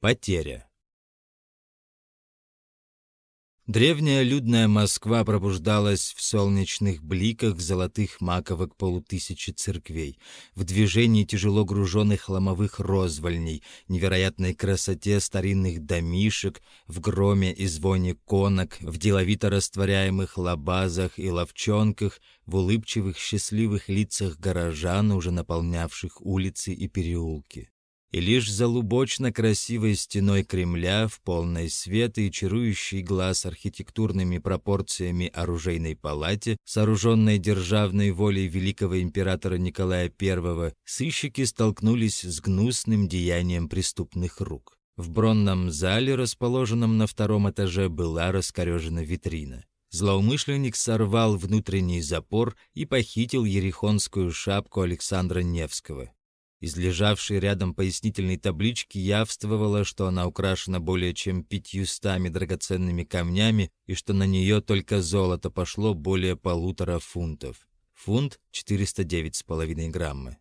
Потеря. Древняя людная Москва пробуждалась в солнечных бликах золотых маковок полутысячи церквей, в движении тяжело груженных ломовых розвольней, невероятной красоте старинных домишек, в громе и звоне конок, в деловито растворяемых лабазах и ловчонках, в улыбчивых счастливых лицах горожан, уже наполнявших улицы и переулки и лишь за лубочно красивой стеной Кремля в полной света и чарующий глаз архитектурными пропорциями оружейной палате, сооруженной державной волей великого императора Николая I, сыщики столкнулись с гнусным деянием преступных рук. В бронном зале, расположенном на втором этаже, была раскорежена витрина. Злоумышленник сорвал внутренний запор и похитил ерехонскую шапку Александра Невского. Из лежавшей рядом пояснительной таблички явствовало, что она украшена более чем пятьюстами драгоценными камнями и что на нее только золото пошло более полутора фунтов. Фунт — 409,5 граммы.